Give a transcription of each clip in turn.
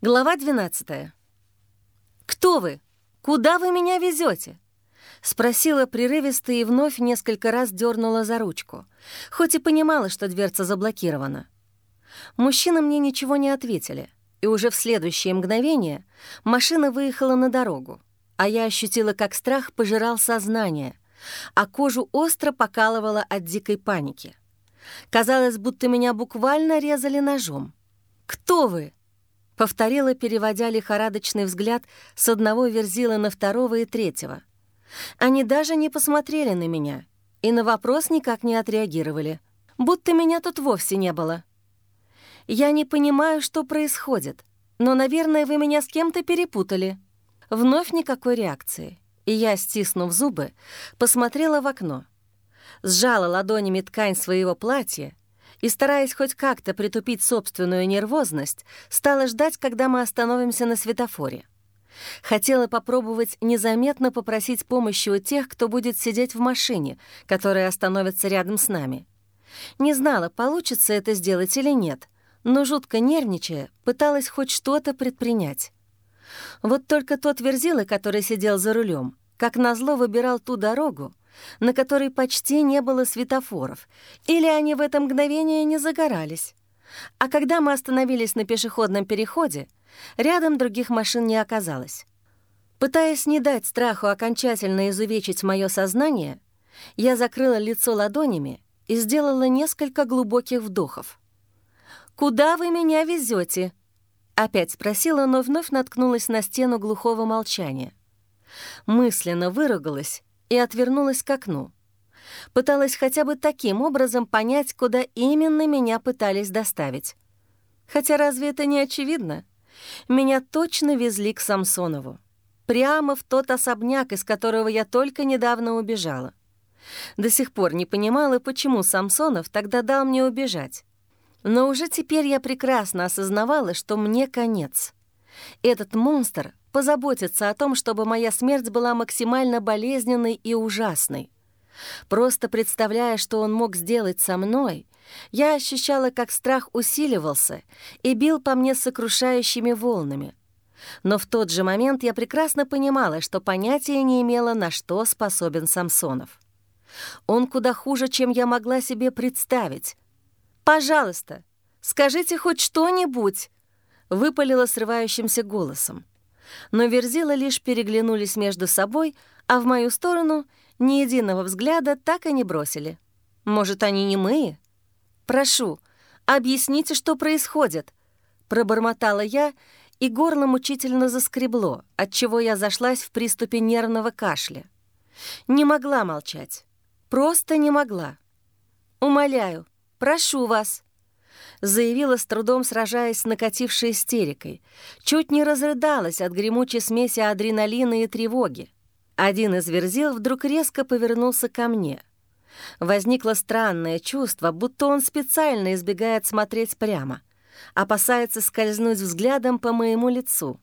Глава 12. «Кто вы? Куда вы меня везете? Спросила прерывисто и вновь несколько раз дернула за ручку, хоть и понимала, что дверца заблокирована. Мужчины мне ничего не ответили, и уже в следующее мгновение машина выехала на дорогу, а я ощутила, как страх пожирал сознание, а кожу остро покалывала от дикой паники. Казалось, будто меня буквально резали ножом. «Кто вы?» Повторила, переводя лихорадочный взгляд с одного верзила на второго и третьего. Они даже не посмотрели на меня и на вопрос никак не отреагировали, будто меня тут вовсе не было. Я не понимаю, что происходит, но, наверное, вы меня с кем-то перепутали. Вновь никакой реакции, и я, стиснув зубы, посмотрела в окно. Сжала ладонями ткань своего платья и, стараясь хоть как-то притупить собственную нервозность, стала ждать, когда мы остановимся на светофоре. Хотела попробовать незаметно попросить помощи у тех, кто будет сидеть в машине, которая остановится рядом с нами. Не знала, получится это сделать или нет, но, жутко нервничая, пыталась хоть что-то предпринять. Вот только тот верзила, который сидел за рулем, как назло выбирал ту дорогу, на которой почти не было светофоров, или они в это мгновение не загорались. А когда мы остановились на пешеходном переходе, рядом других машин не оказалось. Пытаясь не дать страху окончательно изувечить мое сознание, я закрыла лицо ладонями и сделала несколько глубоких вдохов. «Куда вы меня везете? Опять спросила, но вновь наткнулась на стену глухого молчания. Мысленно выругалась и отвернулась к окну. Пыталась хотя бы таким образом понять, куда именно меня пытались доставить. Хотя разве это не очевидно? Меня точно везли к Самсонову. Прямо в тот особняк, из которого я только недавно убежала. До сих пор не понимала, почему Самсонов тогда дал мне убежать. Но уже теперь я прекрасно осознавала, что мне конец. Этот монстр позаботиться о том, чтобы моя смерть была максимально болезненной и ужасной. Просто представляя, что он мог сделать со мной, я ощущала, как страх усиливался и бил по мне сокрушающими волнами. Но в тот же момент я прекрасно понимала, что понятия не имела, на что способен Самсонов. Он куда хуже, чем я могла себе представить. «Пожалуйста, скажите хоть что-нибудь!» — выпалила срывающимся голосом но Верзила лишь переглянулись между собой, а в мою сторону ни единого взгляда так и не бросили. Может, они не мы? «Прошу, объясните, что происходит», — пробормотала я, и горло мучительно заскребло, отчего я зашлась в приступе нервного кашля. Не могла молчать. Просто не могла. «Умоляю, прошу вас», заявила с трудом, сражаясь с накатившей истерикой. Чуть не разрыдалась от гремучей смеси адреналина и тревоги. Один из верзил вдруг резко повернулся ко мне. Возникло странное чувство, будто он специально избегает смотреть прямо, опасается скользнуть взглядом по моему лицу.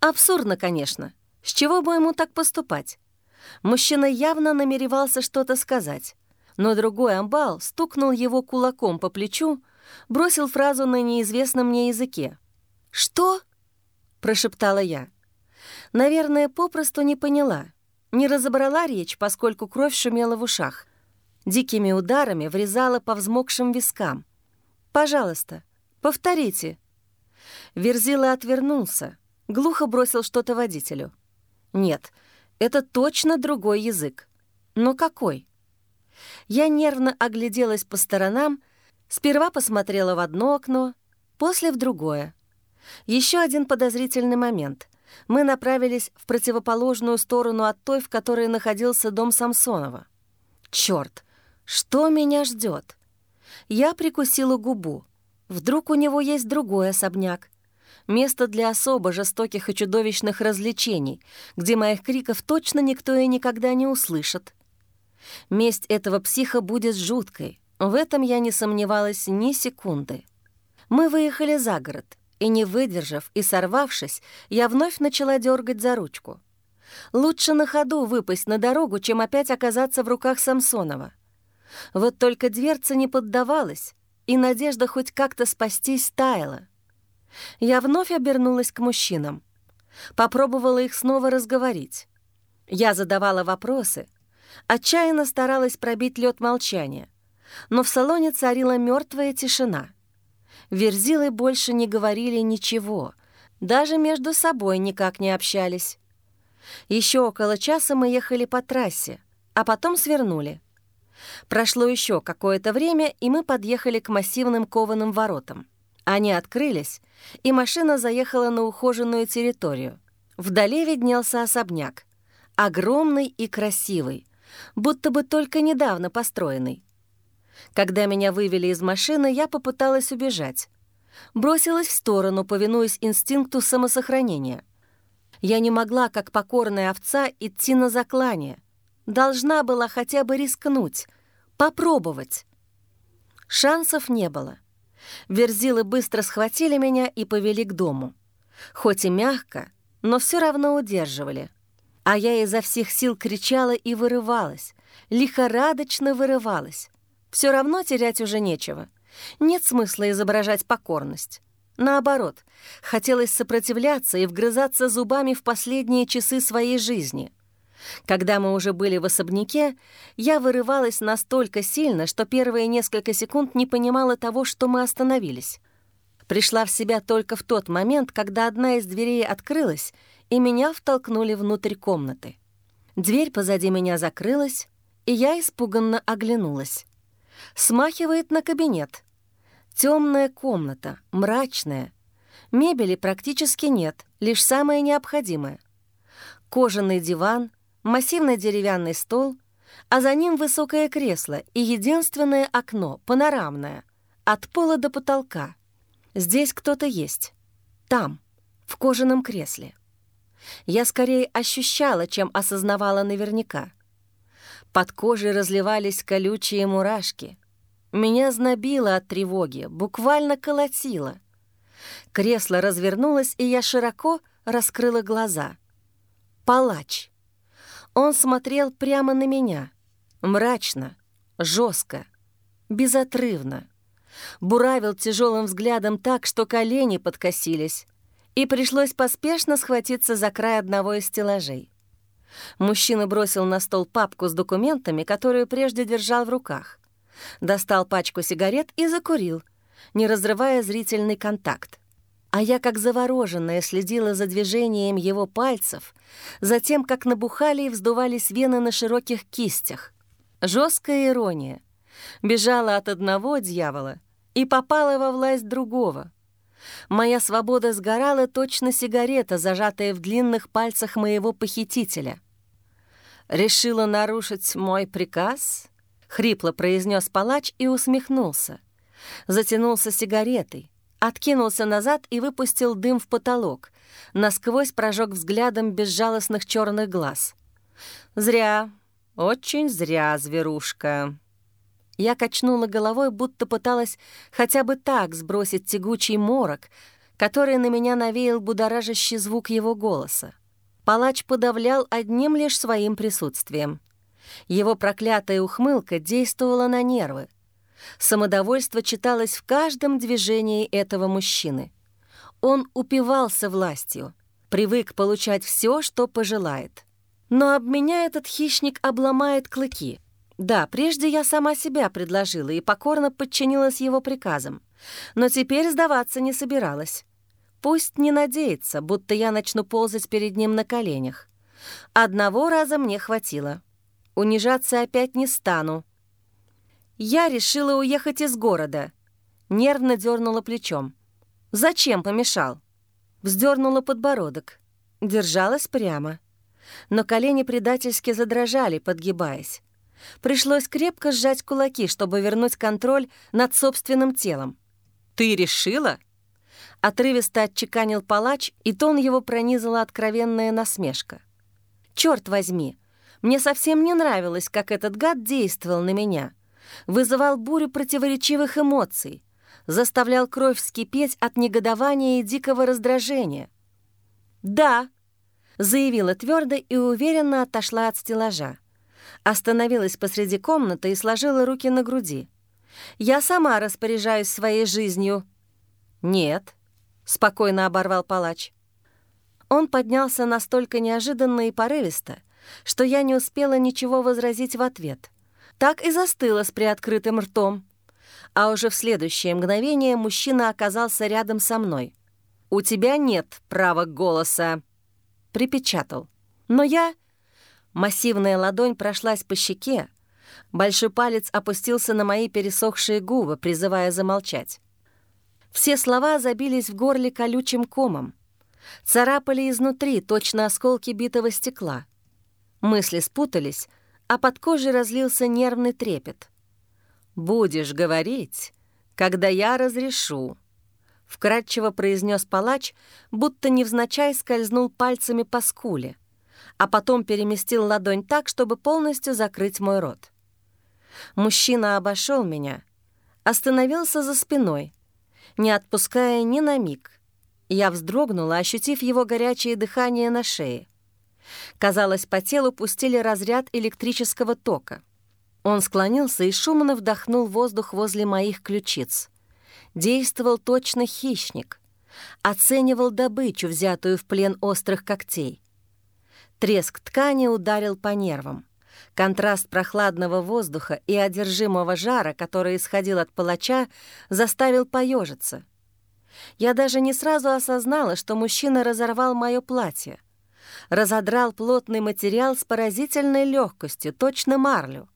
Абсурдно, конечно. С чего бы ему так поступать? Мужчина явно намеревался что-то сказать, но другой амбал стукнул его кулаком по плечу, бросил фразу на неизвестном мне языке. «Что?» — прошептала я. Наверное, попросту не поняла. Не разобрала речь, поскольку кровь шумела в ушах. Дикими ударами врезала по взмокшим вискам. «Пожалуйста, повторите». Верзила отвернулся, глухо бросил что-то водителю. «Нет, это точно другой язык. Но какой?» Я нервно огляделась по сторонам, Сперва посмотрела в одно окно, после в другое. Еще один подозрительный момент. Мы направились в противоположную сторону от той, в которой находился дом Самсонова. Черт, что меня ждет? Я прикусила губу. Вдруг у него есть другой особняк. Место для особо жестоких и чудовищных развлечений, где моих криков точно никто и никогда не услышит. Месть этого психа будет жуткой, в этом я не сомневалась ни секунды. Мы выехали за город, и, не выдержав и сорвавшись, я вновь начала дергать за ручку. Лучше на ходу выпасть на дорогу, чем опять оказаться в руках Самсонова. Вот только дверца не поддавалась, и надежда хоть как-то спастись таяла. Я вновь обернулась к мужчинам. Попробовала их снова разговорить. Я задавала вопросы, отчаянно старалась пробить лед молчания, но в салоне царила мертвая тишина. Верзилы больше не говорили ничего, даже между собой никак не общались. Еще около часа мы ехали по трассе, а потом свернули. Прошло еще какое-то время, и мы подъехали к массивным кованым воротам. Они открылись, и машина заехала на ухоженную территорию. Вдали виднелся особняк. Огромный и красивый, будто бы только недавно построенный. Когда меня вывели из машины, я попыталась убежать. Бросилась в сторону, повинуясь инстинкту самосохранения. Я не могла, как покорная овца, идти на заклание. Должна была хотя бы рискнуть, попробовать. Шансов не было. Верзилы быстро схватили меня и повели к дому. Хоть и мягко, но все равно удерживали. А я изо всех сил кричала и вырывалась, лихорадочно вырывалась. Все равно терять уже нечего. Нет смысла изображать покорность. Наоборот, хотелось сопротивляться и вгрызаться зубами в последние часы своей жизни. Когда мы уже были в особняке, я вырывалась настолько сильно, что первые несколько секунд не понимала того, что мы остановились. Пришла в себя только в тот момент, когда одна из дверей открылась, и меня втолкнули внутрь комнаты. Дверь позади меня закрылась, и я испуганно оглянулась. Смахивает на кабинет. Темная комната, мрачная. Мебели практически нет, лишь самое необходимое. Кожаный диван, массивный деревянный стол, а за ним высокое кресло и единственное окно, панорамное, от пола до потолка. Здесь кто-то есть. Там, в кожаном кресле. Я скорее ощущала, чем осознавала наверняка. Под кожей разливались колючие мурашки. Меня знобило от тревоги, буквально колотило. Кресло развернулось, и я широко раскрыла глаза. Палач. Он смотрел прямо на меня. Мрачно, жестко, безотрывно. Буравил тяжелым взглядом так, что колени подкосились, и пришлось поспешно схватиться за край одного из стеллажей. Мужчина бросил на стол папку с документами, которую прежде держал в руках. Достал пачку сигарет и закурил, не разрывая зрительный контакт. А я, как завороженная, следила за движением его пальцев, за тем, как набухали и вздувались вены на широких кистях. Жесткая ирония. Бежала от одного дьявола и попала во власть другого. Моя свобода сгорала точно сигарета, зажатая в длинных пальцах моего похитителя. «Решила нарушить мой приказ?» — хрипло произнес палач и усмехнулся. Затянулся сигаретой, откинулся назад и выпустил дым в потолок, насквозь прожег взглядом безжалостных черных глаз. «Зря, очень зря, зверушка». Я качнула головой, будто пыталась хотя бы так сбросить тягучий морок, который на меня навеял будоражащий звук его голоса. Палач подавлял одним лишь своим присутствием. Его проклятая ухмылка действовала на нервы. Самодовольство читалось в каждом движении этого мужчины. Он упивался властью, привык получать все, что пожелает. Но об меня этот хищник обломает клыки. Да, прежде я сама себя предложила и покорно подчинилась его приказам. Но теперь сдаваться не собиралась. Пусть не надеется, будто я начну ползать перед ним на коленях. Одного раза мне хватило. Унижаться опять не стану, я решила уехать из города. Нервно дернула плечом. Зачем помешал? Вздернула подбородок. Держалась прямо. Но колени предательски задрожали, подгибаясь. Пришлось крепко сжать кулаки, чтобы вернуть контроль над собственным телом. «Ты решила?» Отрывисто отчеканил палач, и тон его пронизала откровенная насмешка. «Чёрт возьми! Мне совсем не нравилось, как этот гад действовал на меня вызывал бурю противоречивых эмоций, заставлял кровь вскипеть от негодования и дикого раздражения. «Да», — заявила твердо и уверенно отошла от стеллажа. Остановилась посреди комнаты и сложила руки на груди. «Я сама распоряжаюсь своей жизнью». «Нет, — спокойно оборвал палач. Он поднялся настолько неожиданно и порывисто, что я не успела ничего возразить в ответ. Так и застыла с приоткрытым ртом. А уже в следующее мгновение мужчина оказался рядом со мной. «У тебя нет права голоса», — припечатал. Но я... Массивная ладонь прошлась по щеке, большой палец опустился на мои пересохшие губы, призывая замолчать. Все слова забились в горле колючим комом. Царапали изнутри, точно осколки битого стекла. Мысли спутались, а под кожей разлился нервный трепет. «Будешь говорить, когда я разрешу», — вкратчиво произнес палач, будто невзначай скользнул пальцами по скуле, а потом переместил ладонь так, чтобы полностью закрыть мой рот. Мужчина обошел меня, остановился за спиной, не отпуская ни на миг. Я вздрогнула, ощутив его горячее дыхание на шее. Казалось, по телу пустили разряд электрического тока. Он склонился и шумно вдохнул воздух возле моих ключиц. Действовал точно хищник. Оценивал добычу, взятую в плен острых когтей. Треск ткани ударил по нервам. Контраст прохладного воздуха и одержимого жара, который исходил от палача, заставил поежиться. Я даже не сразу осознала, что мужчина разорвал мое платье — разодрал плотный материал с поразительной легкостью, точно марлю.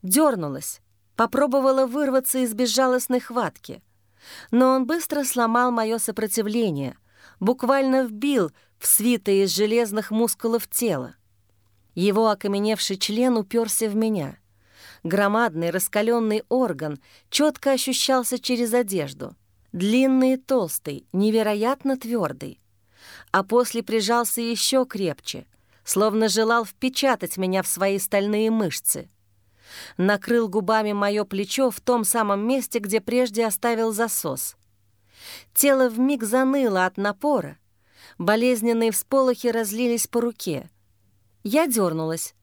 Дернулась, попробовала вырваться из безжалостной хватки. Но он быстро сломал мое сопротивление, буквально вбил в свитое из железных мускулов тело. Его окаменевший член уперся в меня. Громадный раскаленный орган четко ощущался через одежду. Длинный и толстый, невероятно твердый а после прижался еще крепче, словно желал впечатать меня в свои стальные мышцы. Накрыл губами мое плечо в том самом месте, где прежде оставил засос. Тело вмиг заныло от напора, болезненные всполохи разлились по руке. Я дернулась,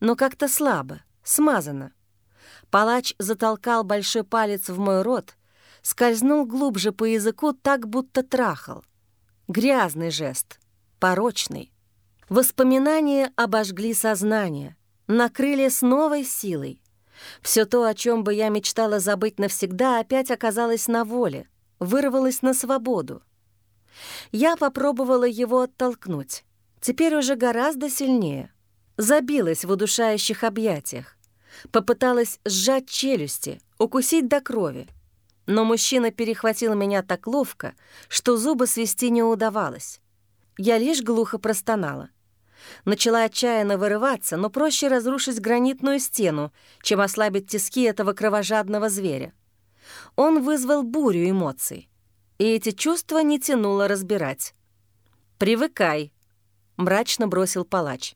но как-то слабо, смазано. Палач затолкал большой палец в мой рот, скользнул глубже по языку так, будто трахал. Грязный жест, порочный. Воспоминания обожгли сознание, накрыли с новой силой. Все то, о чем бы я мечтала забыть навсегда, опять оказалось на воле, вырвалось на свободу. Я попробовала его оттолкнуть, теперь уже гораздо сильнее. Забилась в удушающих объятиях, попыталась сжать челюсти, укусить до крови. Но мужчина перехватил меня так ловко, что зубы свести не удавалось. Я лишь глухо простонала. Начала отчаянно вырываться, но проще разрушить гранитную стену, чем ослабить тиски этого кровожадного зверя. Он вызвал бурю эмоций, и эти чувства не тянуло разбирать. «Привыкай», — мрачно бросил палач.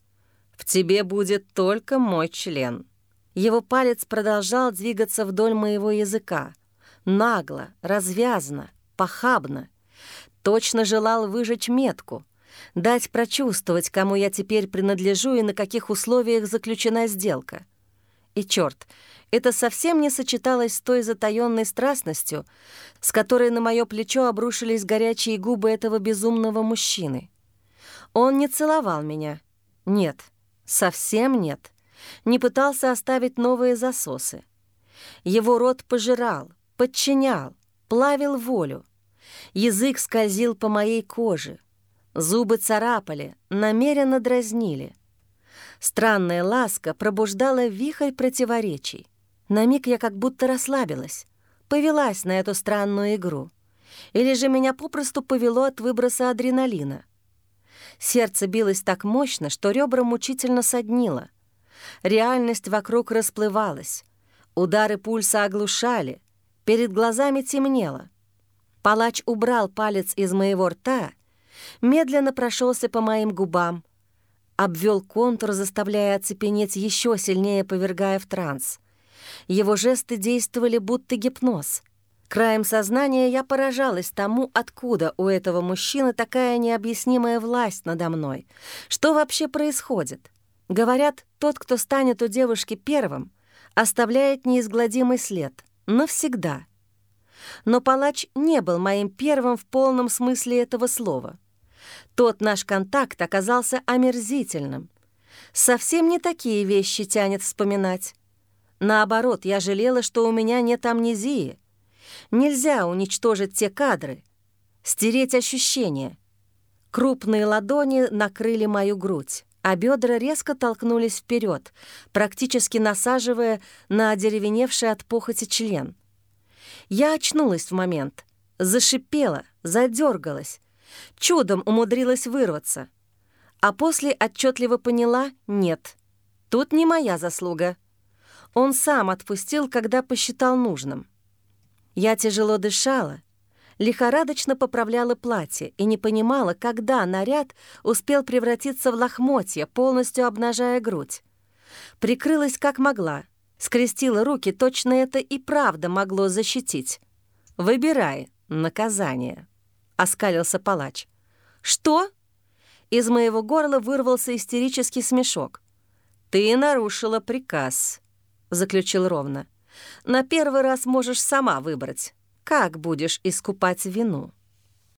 «В тебе будет только мой член». Его палец продолжал двигаться вдоль моего языка, нагло, развязно, похабно. Точно желал выжечь метку, дать прочувствовать, кому я теперь принадлежу и на каких условиях заключена сделка. И черт, это совсем не сочеталось с той затаённой страстностью, с которой на мое плечо обрушились горячие губы этого безумного мужчины. Он не целовал меня. Нет, совсем нет. Не пытался оставить новые засосы. Его рот пожирал, подчинял, плавил волю. Язык скользил по моей коже. Зубы царапали, намеренно дразнили. Странная ласка пробуждала вихрь противоречий. На миг я как будто расслабилась, повелась на эту странную игру. Или же меня попросту повело от выброса адреналина. Сердце билось так мощно, что ребра мучительно соднило. Реальность вокруг расплывалась. Удары пульса оглушали, Перед глазами темнело. Палач убрал палец из моего рта, медленно прошелся по моим губам, обвел контур, заставляя оцепенеть еще сильнее, повергая в транс. Его жесты действовали будто гипноз. Краем сознания я поражалась тому, откуда у этого мужчины такая необъяснимая власть надо мной. Что вообще происходит? Говорят, тот, кто станет у девушки первым, оставляет неизгладимый след — навсегда. Но палач не был моим первым в полном смысле этого слова. Тот наш контакт оказался омерзительным. Совсем не такие вещи тянет вспоминать. Наоборот, я жалела, что у меня нет амнезии. Нельзя уничтожить те кадры, стереть ощущения. Крупные ладони накрыли мою грудь, а бедра резко толкнулись вперед, практически насаживая на одеревеневший от похоти член. Я очнулась в момент, зашипела, задергалась, чудом умудрилась вырваться. А после отчетливо поняла — нет, тут не моя заслуга. Он сам отпустил, когда посчитал нужным. Я тяжело дышала, лихорадочно поправляла платье и не понимала, когда наряд успел превратиться в лохмотья, полностью обнажая грудь. Прикрылась как могла, скрестила руки, точно это и правда могло защитить. «Выбирай наказание», — оскалился палач. «Что?» Из моего горла вырвался истерический смешок. «Ты нарушила приказ», — заключил ровно. «На первый раз можешь сама выбрать, как будешь искупать вину».